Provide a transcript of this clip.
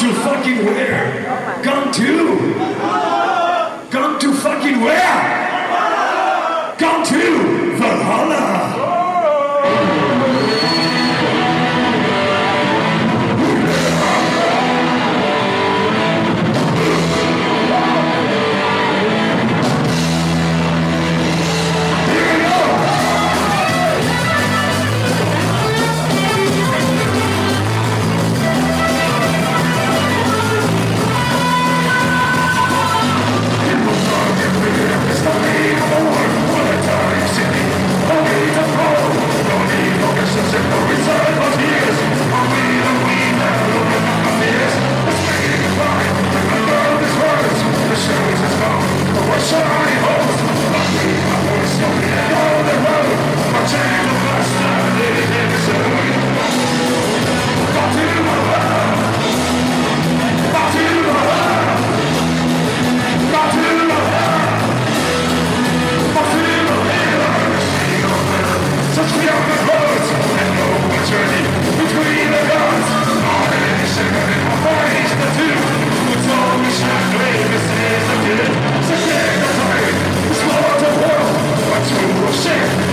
to fucking wear. shit!